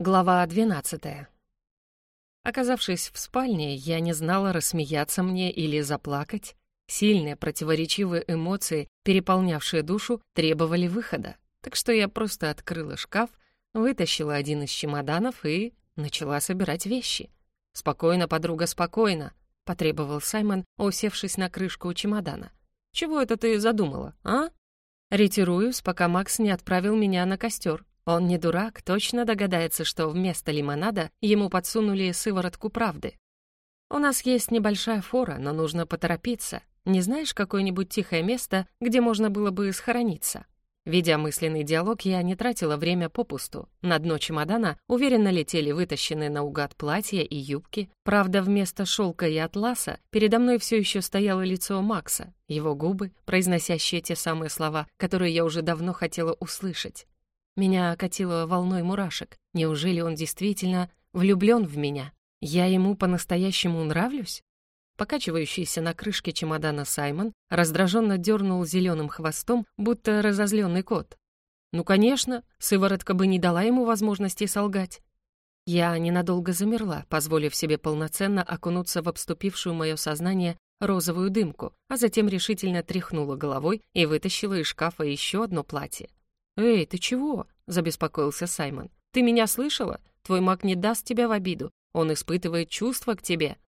Глава 12. Оказавшись в спальне, я не знала, рассмеяться мне или заплакать. Сильные противоречивые эмоции, переполнявшие душу, требовали выхода. Так что я просто открыла шкаф, вытащила один из чемоданов и начала собирать вещи. «Спокойно, подруга, спокойно», — потребовал Саймон, усевшись на крышку чемодана. «Чего это ты задумала, а?» Ретируюсь, пока Макс не отправил меня на костер. Он не дурак, точно догадается, что вместо лимонада ему подсунули сыворотку правды. «У нас есть небольшая фора, но нужно поторопиться. Не знаешь какое-нибудь тихое место, где можно было бы схорониться?» Ведя мысленный диалог, я не тратила время попусту. На дно чемодана уверенно летели вытащенные наугад платья и юбки. Правда, вместо шелка и атласа передо мной все еще стояло лицо Макса, его губы, произносящие те самые слова, которые я уже давно хотела услышать. Меня окатило волной мурашек. Неужели он действительно влюблён в меня? Я ему по-настоящему нравлюсь? Покачивающийся на крышке чемодана Саймон раздраженно дернул зеленым хвостом, будто разозленный кот. Ну, конечно, сыворотка бы не дала ему возможности солгать. Я ненадолго замерла, позволив себе полноценно окунуться в обступившую мое сознание розовую дымку, а затем решительно тряхнула головой и вытащила из шкафа еще одно платье. «Эй, ты чего?» — забеспокоился Саймон. «Ты меня слышала? Твой маг не даст тебя в обиду. Он испытывает чувства к тебе».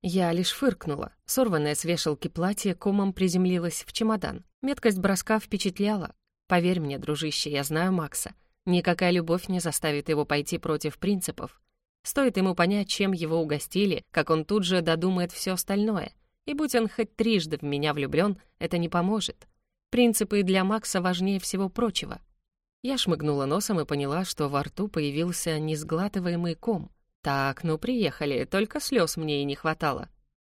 Я лишь фыркнула. Сорванное с вешалки платье комом приземлилось в чемодан. Меткость броска впечатляла. Поверь мне, дружище, я знаю Макса. Никакая любовь не заставит его пойти против принципов. Стоит ему понять, чем его угостили, как он тут же додумает все остальное. И будь он хоть трижды в меня влюблен, это не поможет. Принципы для Макса важнее всего прочего. Я шмыгнула носом и поняла, что во рту появился несглатываемый ком. Так, ну приехали, только слез мне и не хватало.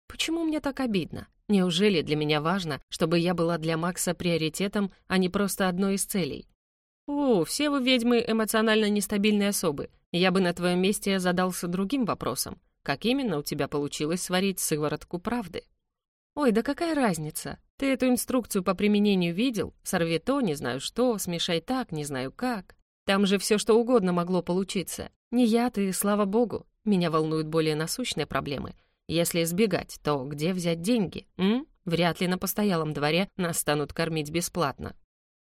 Почему мне так обидно? Неужели для меня важно, чтобы я была для Макса приоритетом, а не просто одной из целей? «О, все вы ведьмы эмоционально нестабильные особы. Я бы на твоем месте задался другим вопросом. Как именно у тебя получилось сварить сыворотку правды?» «Ой, да какая разница? Ты эту инструкцию по применению видел? Сорви то, не знаю что, смешай так, не знаю как. Там же все что угодно могло получиться. Не я, ты, слава богу. Меня волнуют более насущные проблемы. Если избегать, то где взять деньги, м? Вряд ли на постоялом дворе нас станут кормить бесплатно».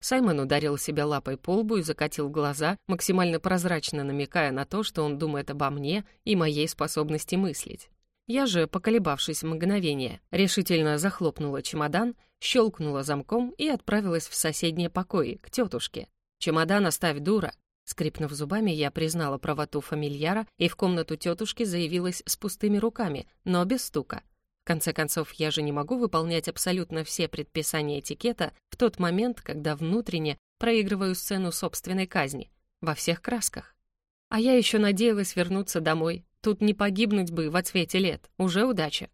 Саймон ударил себя лапой по лбу и закатил глаза, максимально прозрачно намекая на то, что он думает обо мне и моей способности мыслить. Я же, поколебавшись мгновение, решительно захлопнула чемодан, щелкнула замком и отправилась в соседние покои, к тетушке. «Чемодан оставь, дура!» Скрипнув зубами, я признала правоту фамильяра и в комнату тетушки заявилась с пустыми руками, но без стука. В конце концов, я же не могу выполнять абсолютно все предписания этикета в тот момент, когда внутренне проигрываю сцену собственной казни, во всех красках. А я еще надеялась вернуться домой, Тут не погибнуть бы во цвете лет. Уже удача.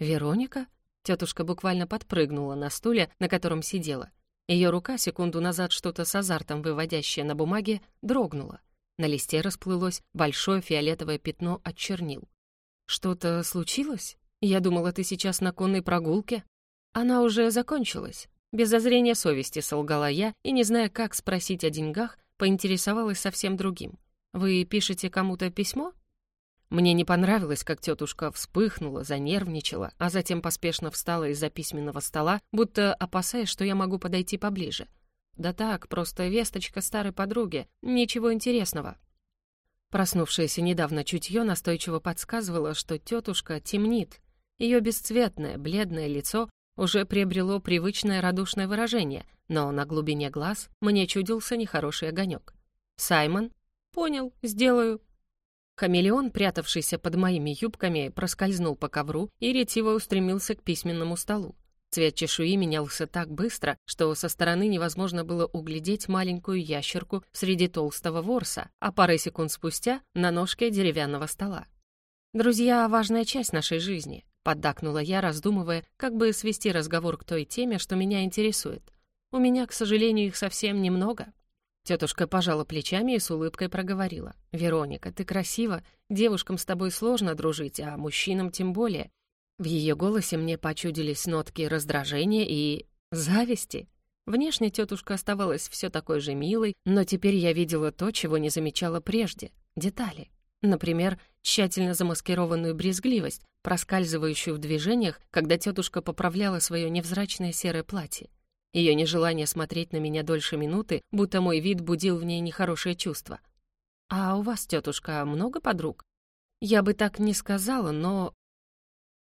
Вероника? Тетушка буквально подпрыгнула на стуле, на котором сидела. Ее рука, секунду назад что-то с азартом выводящее на бумаге, дрогнула. На листе расплылось большое фиолетовое пятно от чернил. «Что-то случилось? Я думала, ты сейчас на конной прогулке». Она уже закончилась. Без зазрения совести солгала я и, не зная, как спросить о деньгах, поинтересовалась совсем другим. «Вы пишете кому-то письмо?» Мне не понравилось, как тетушка вспыхнула, занервничала, а затем поспешно встала из-за письменного стола, будто опасаясь, что я могу подойти поближе. Да так, просто весточка старой подруги, ничего интересного. Проснувшееся недавно чутье настойчиво подсказывало, что тетушка темнит. Ее бесцветное, бледное лицо уже приобрело привычное радушное выражение, но на глубине глаз мне чудился нехороший огонек. «Саймон?» «Понял, сделаю», Хамелеон, прятавшийся под моими юбками, проскользнул по ковру и ретиво устремился к письменному столу. Цвет чешуи менялся так быстро, что со стороны невозможно было углядеть маленькую ящерку среди толстого ворса, а парой секунд спустя — на ножке деревянного стола. «Друзья — важная часть нашей жизни», — поддакнула я, раздумывая, как бы свести разговор к той теме, что меня интересует. «У меня, к сожалению, их совсем немного». Тетушка пожала плечами и с улыбкой проговорила. «Вероника, ты красива, девушкам с тобой сложно дружить, а мужчинам тем более». В ее голосе мне почудились нотки раздражения и... зависти. Внешне тетушка оставалась все такой же милой, но теперь я видела то, чего не замечала прежде. детали. Например, тщательно замаскированную брезгливость, проскальзывающую в движениях, когда тетушка поправляла свое невзрачное серое платье. Ее нежелание смотреть на меня дольше минуты, будто мой вид будил в ней нехорошее чувство. «А у вас, тетушка, много подруг?» «Я бы так не сказала, но...»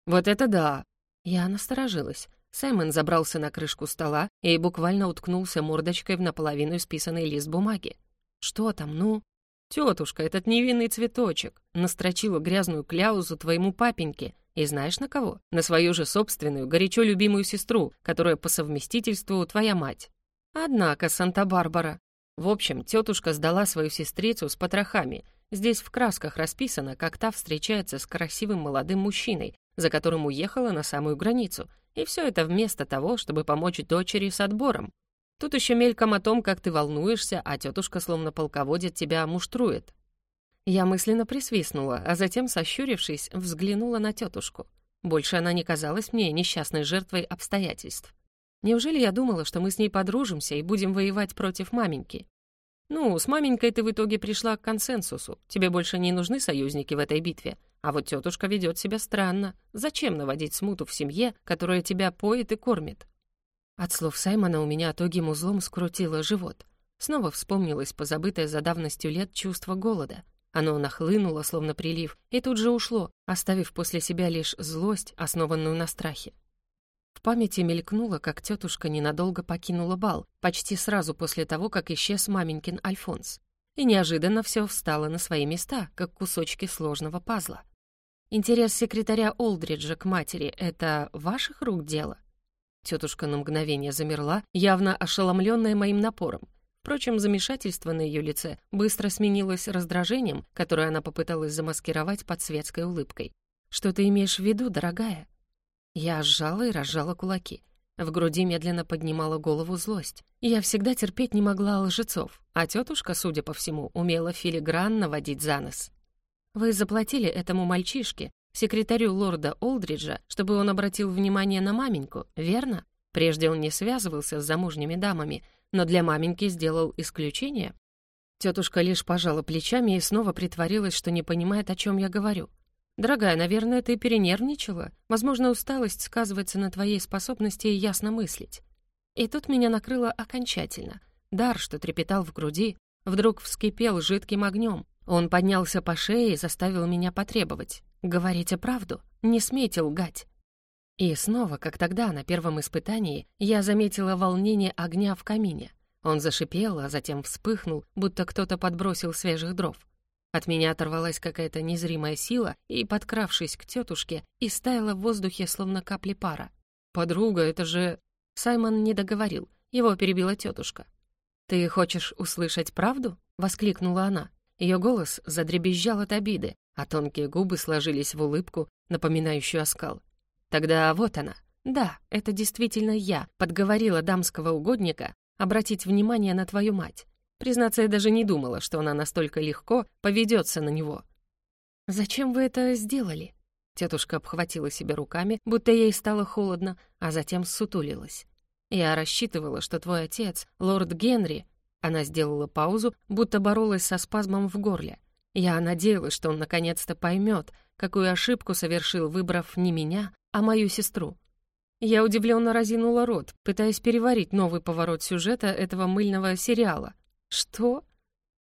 «Вот это да!» Я насторожилась. Саймон забрался на крышку стола и буквально уткнулся мордочкой в наполовину исписанный лист бумаги. «Что там, ну?» «Тетушка, этот невинный цветочек настрочила грязную кляузу твоему папеньке. И знаешь на кого? На свою же собственную, горячо любимую сестру, которая по совместительству твоя мать. Однако, Санта-Барбара. В общем, тетушка сдала свою сестрицу с потрохами. Здесь в красках расписано, как та встречается с красивым молодым мужчиной, за которым уехала на самую границу. И все это вместо того, чтобы помочь дочери с отбором. Тут еще мельком о том, как ты волнуешься, а тетушка словно полководец тебя муштрует. Я мысленно присвистнула, а затем, сощурившись, взглянула на тетушку. Больше она не казалась мне несчастной жертвой обстоятельств. Неужели я думала, что мы с ней подружимся и будем воевать против маменьки? Ну, с маменькой ты в итоге пришла к консенсусу. Тебе больше не нужны союзники в этой битве. А вот тетушка ведет себя странно. Зачем наводить смуту в семье, которая тебя поет и кормит? От слов Саймона у меня тугим узлом скрутило живот. Снова вспомнилось позабытое за давностью лет чувство голода. Оно нахлынуло, словно прилив, и тут же ушло, оставив после себя лишь злость, основанную на страхе. В памяти мелькнуло, как тетушка ненадолго покинула бал, почти сразу после того, как исчез маменькин Альфонс. И неожиданно все встало на свои места, как кусочки сложного пазла. Интерес секретаря Олдриджа к матери — это ваших рук дело? Тетушка на мгновение замерла, явно ошеломленная моим напором, Впрочем, замешательство на ее лице быстро сменилось раздражением, которое она попыталась замаскировать под светской улыбкой. «Что ты имеешь в виду, дорогая?» Я сжала и разжала кулаки. В груди медленно поднимала голову злость. Я всегда терпеть не могла лжецов, а тетушка, судя по всему, умела филигранно водить за нос. «Вы заплатили этому мальчишке, секретарю лорда Олдриджа, чтобы он обратил внимание на маменьку, верно? Прежде он не связывался с замужними дамами, но для маменьки сделал исключение. Тетушка лишь пожала плечами и снова притворилась, что не понимает, о чем я говорю. «Дорогая, наверное, ты перенервничала. Возможно, усталость сказывается на твоей способности ясно мыслить». И тут меня накрыло окончательно. Дар, что трепетал в груди, вдруг вскипел жидким огнем. Он поднялся по шее и заставил меня потребовать. «Говорите правду, не смейте лгать». И снова, как тогда, на первом испытании, я заметила волнение огня в камине. Он зашипел, а затем вспыхнул, будто кто-то подбросил свежих дров. От меня оторвалась какая-то незримая сила и, подкравшись к тетушке, истаяла в воздухе, словно капли пара. «Подруга, это же...» Саймон не договорил, его перебила тетушка. «Ты хочешь услышать правду?» — воскликнула она. Ее голос задребезжал от обиды, а тонкие губы сложились в улыбку, напоминающую оскал. Тогда вот она. Да, это действительно я подговорила дамского угодника обратить внимание на твою мать. Признаться, я даже не думала, что она настолько легко поведется на него. «Зачем вы это сделали?» Тетушка обхватила себя руками, будто ей стало холодно, а затем сутулилась. «Я рассчитывала, что твой отец, лорд Генри...» Она сделала паузу, будто боролась со спазмом в горле. Я надеялась, что он наконец-то поймет, какую ошибку совершил, выбрав не меня, а мою сестру. Я удивленно разинула рот, пытаясь переварить новый поворот сюжета этого мыльного сериала. «Что?»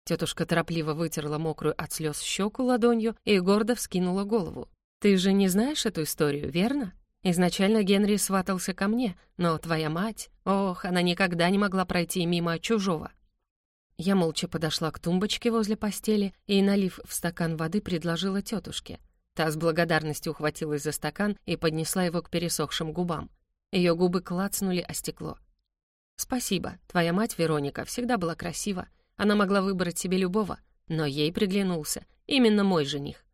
Тетушка торопливо вытерла мокрую от слез щеку ладонью и гордо вскинула голову. «Ты же не знаешь эту историю, верно? Изначально Генри сватался ко мне, но твоя мать... Ох, она никогда не могла пройти мимо чужого». Я молча подошла к тумбочке возле постели и, налив в стакан воды, предложила тетушке. Та с благодарностью ухватилась за стакан и поднесла его к пересохшим губам. Ее губы клацнули о стекло. «Спасибо. Твоя мать, Вероника, всегда была красива. Она могла выбрать себе любого, но ей приглянулся. Именно мой жених».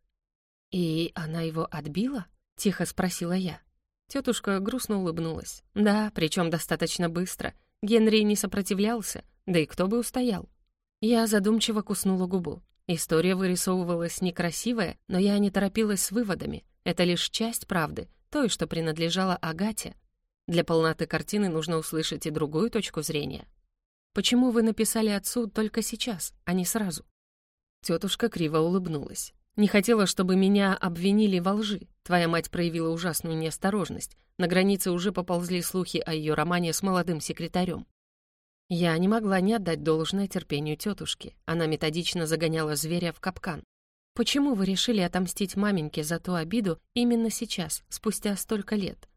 «И она его отбила?» — тихо спросила я. Тетушка грустно улыбнулась. «Да, причем достаточно быстро. Генри не сопротивлялся, да и кто бы устоял». Я задумчиво куснула губу. История вырисовывалась некрасивая, но я не торопилась с выводами. Это лишь часть правды, той, что принадлежала Агате. Для полноты картины нужно услышать и другую точку зрения. Почему вы написали отцу только сейчас, а не сразу? Тетушка криво улыбнулась. «Не хотела, чтобы меня обвинили во лжи. Твоя мать проявила ужасную неосторожность. На границе уже поползли слухи о ее романе с молодым секретарем. Я не могла не отдать должное терпению тетушки. Она методично загоняла зверя в капкан. «Почему вы решили отомстить маменьке за ту обиду именно сейчас, спустя столько лет?»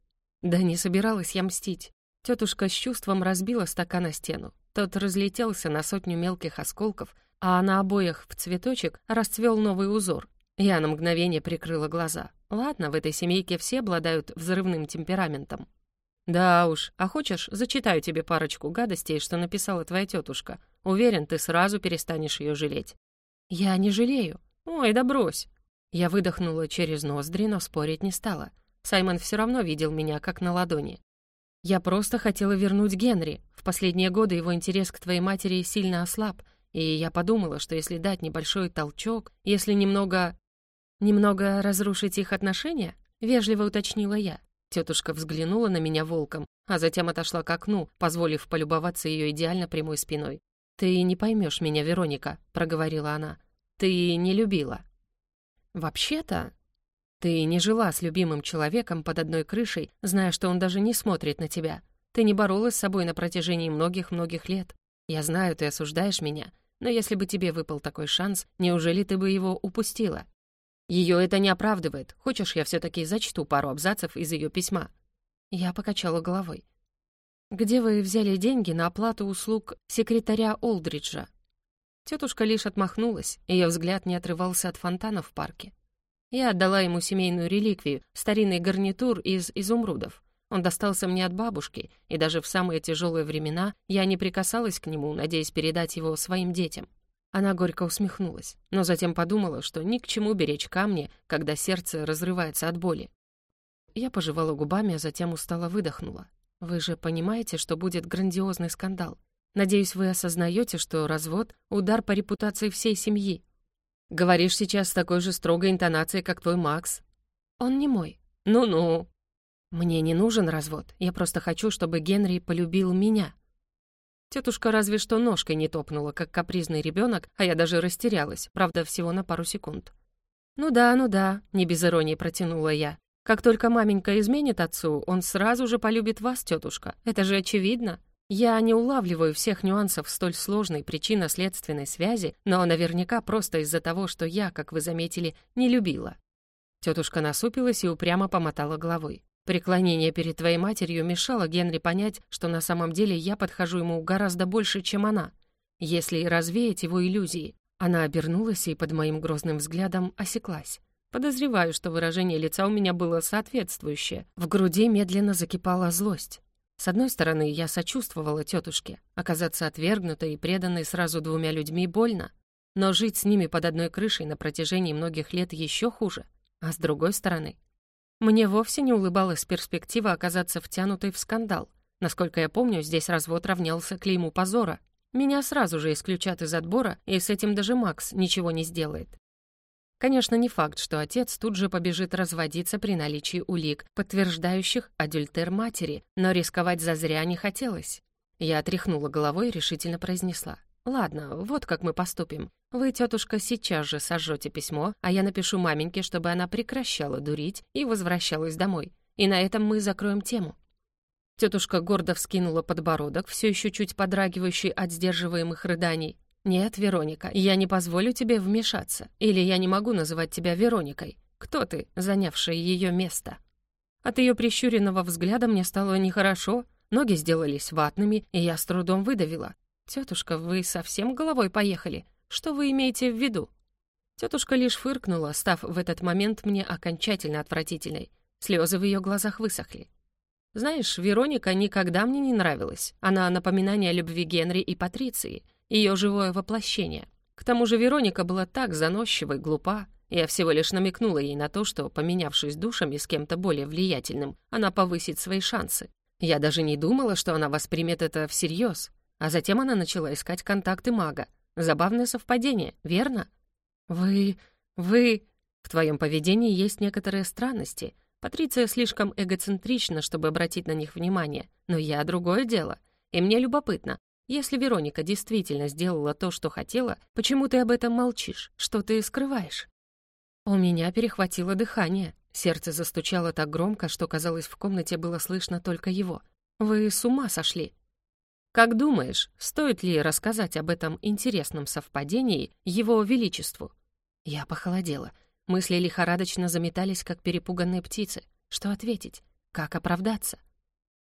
«Да не собиралась я мстить». Тетушка с чувством разбила стакан о стену. Тот разлетелся на сотню мелких осколков, а на обоях в цветочек расцвел новый узор. Я на мгновение прикрыла глаза. Ладно, в этой семейке все обладают взрывным темпераментом. «Да уж, а хочешь, зачитаю тебе парочку гадостей, что написала твоя тетушка. Уверен, ты сразу перестанешь ее жалеть». «Я не жалею». «Ой, да брось». Я выдохнула через ноздри, но спорить не стала. Саймон все равно видел меня как на ладони. «Я просто хотела вернуть Генри. В последние годы его интерес к твоей матери сильно ослаб, и я подумала, что если дать небольшой толчок, если немного... «Немного разрушить их отношения?» — вежливо уточнила я. Тетушка взглянула на меня волком, а затем отошла к окну, позволив полюбоваться ее идеально прямой спиной. «Ты не поймешь меня, Вероника», — проговорила она. «Ты не любила». «Вообще-то...» «Ты не жила с любимым человеком под одной крышей, зная, что он даже не смотрит на тебя. Ты не боролась с собой на протяжении многих-многих лет. Я знаю, ты осуждаешь меня, но если бы тебе выпал такой шанс, неужели ты бы его упустила?» Ее это не оправдывает. Хочешь, я все-таки зачту пару абзацев из ее письма?» Я покачала головой. «Где вы взяли деньги на оплату услуг секретаря Олдриджа?» Тетушка лишь отмахнулась, ее взгляд не отрывался от фонтана в парке. Я отдала ему семейную реликвию, старинный гарнитур из изумрудов. Он достался мне от бабушки, и даже в самые тяжелые времена я не прикасалась к нему, надеясь передать его своим детям. Она горько усмехнулась, но затем подумала, что ни к чему беречь камни, когда сердце разрывается от боли. Я пожевала губами, а затем устало выдохнула. «Вы же понимаете, что будет грандиозный скандал. Надеюсь, вы осознаете, что развод — удар по репутации всей семьи. Говоришь сейчас с такой же строгой интонацией, как твой Макс. Он не мой. Ну-ну. Мне не нужен развод. Я просто хочу, чтобы Генри полюбил меня. Тетушка разве что ножкой не топнула, как капризный ребенок, а я даже растерялась, правда, всего на пару секунд. «Ну да, ну да», — не без иронии протянула я. «Как только маменька изменит отцу, он сразу же полюбит вас, тетушка. Это же очевидно. Я не улавливаю всех нюансов столь сложной причинно-следственной связи, но наверняка просто из-за того, что я, как вы заметили, не любила». Тетушка насупилась и упрямо помотала головой. Преклонение перед твоей матерью мешало Генри понять, что на самом деле я подхожу ему гораздо больше, чем она. Если развеять его иллюзии. Она обернулась и под моим грозным взглядом осеклась. Подозреваю, что выражение лица у меня было соответствующее. В груди медленно закипала злость. С одной стороны, я сочувствовала тетушке. Оказаться отвергнутой и преданной сразу двумя людьми больно. Но жить с ними под одной крышей на протяжении многих лет еще хуже. А с другой стороны, мне вовсе не улыбалась перспектива оказаться втянутой в скандал. Насколько я помню, здесь развод равнялся клейму позора. Меня сразу же исключат из отбора, и с этим даже Макс ничего не сделает. Конечно, не факт, что отец тут же побежит разводиться при наличии улик, подтверждающих адюльтер матери, но рисковать зазря не хотелось. Я отряхнула головой и решительно произнесла. «Ладно, вот как мы поступим. Вы, тетушка, сейчас же сожжете письмо, а я напишу маменьке, чтобы она прекращала дурить и возвращалась домой. И на этом мы закроем тему». Тетушка гордо вскинула подбородок, все еще чуть подрагивающий от сдерживаемых рыданий. «Нет, Вероника, я не позволю тебе вмешаться. Или я не могу называть тебя Вероникой. Кто ты, занявшая ее место?» От ее прищуренного взгляда мне стало нехорошо, ноги сделались ватными, и я с трудом выдавила. «Тетушка, вы совсем головой поехали? Что вы имеете в виду?» Тетушка лишь фыркнула, став в этот момент мне окончательно отвратительной. Слезы в ее глазах высохли. «Знаешь, Вероника никогда мне не нравилась. Она напоминание любви Генри и Патриции, ее живое воплощение. К тому же Вероника была так заносчива и глупа. Я всего лишь намекнула ей на то, что, поменявшись душами с кем-то более влиятельным, она повысит свои шансы. Я даже не думала, что она воспримет это всерьез. А затем она начала искать контакты мага. Забавное совпадение, верно? Вы... вы... В твоем поведении есть некоторые странности. Патриция слишком эгоцентрична, чтобы обратить на них внимание. Но я другое дело. И мне любопытно, Если Вероника действительно сделала то, что хотела, почему ты об этом молчишь? Что ты скрываешь?» У меня перехватило дыхание. Сердце застучало так громко, что, казалось, в комнате было слышно только его. «Вы с ума сошли!» «Как думаешь, стоит ли рассказать об этом интересном совпадении Его Величеству?» Я похолодела. Мысли лихорадочно заметались, как перепуганные птицы. Что ответить? Как оправдаться?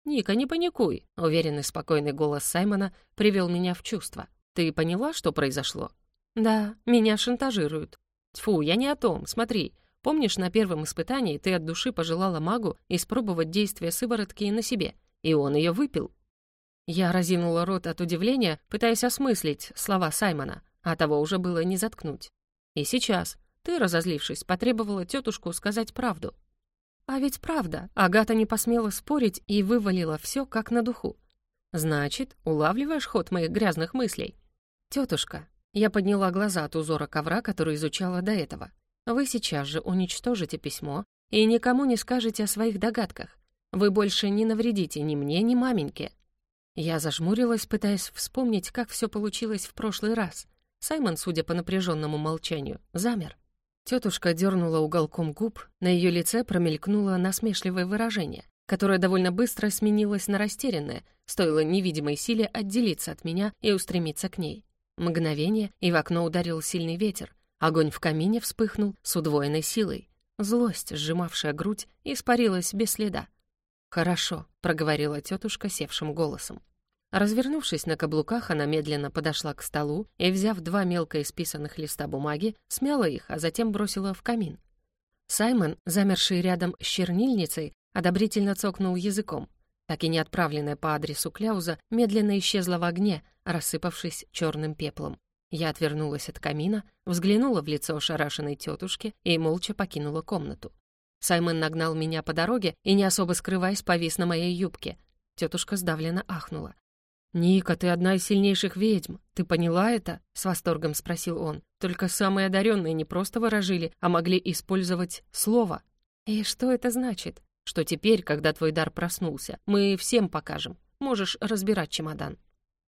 «Ника, не паникуй», — уверенный спокойный голос Саймона привел меня в чувство. «Ты поняла, что произошло?» «Да, меня шантажируют». «Тьфу, я не о том, смотри. Помнишь, на первом испытании ты от души пожелала магу испробовать действие сыворотки на себе, и он ее выпил?» Я разинула рот от удивления, пытаясь осмыслить слова Саймона, а того уже было не заткнуть. И сейчас ты, разозлившись, потребовала тетушку сказать правду. А ведь правда, Агата не посмела спорить и вывалила все как на духу. Значит, улавливаешь ход моих грязных мыслей? Тетушка, я подняла глаза от узора ковра, который изучала до этого. Вы сейчас же уничтожите письмо и никому не скажете о своих догадках. Вы больше не навредите ни мне, ни маменьке. Я зажмурилась, пытаясь вспомнить, как все получилось в прошлый раз. Саймон, судя по напряженному молчанию, замер. Тетушка дернула уголком губ, на ее лице промелькнуло насмешливое выражение, которое довольно быстро сменилось на растерянное, стоило невидимой силе отделиться от меня и устремиться к ней. Мгновение, и в окно ударил сильный ветер. Огонь в камине вспыхнул с удвоенной силой. Злость, сжимавшая грудь, испарилась без следа. «Хорошо», — проговорила тетушка севшим голосом. Развернувшись на каблуках, она медленно подошла к столу и, взяв два мелко исписанных листа бумаги, смяла их, а затем бросила в камин. Саймон, замерший рядом с чернильницей, одобрительно цокнул языком. Так и не отправленная по адресу Кляуза медленно исчезла в огне, рассыпавшись черным пеплом. Я отвернулась от камина, взглянула в лицо ошарашенной тетушки и молча покинула комнату. Саймон нагнал меня по дороге и, не особо скрываясь, повис на моей юбке. Тетушка сдавленно ахнула. «Ника, ты одна из сильнейших ведьм. Ты поняла это?» — с восторгом спросил он. «Только самые одаренные не просто выражили, а могли использовать слово». «И что это значит?» «Что теперь, когда твой дар проснулся, мы всем покажем. Можешь разбирать чемодан».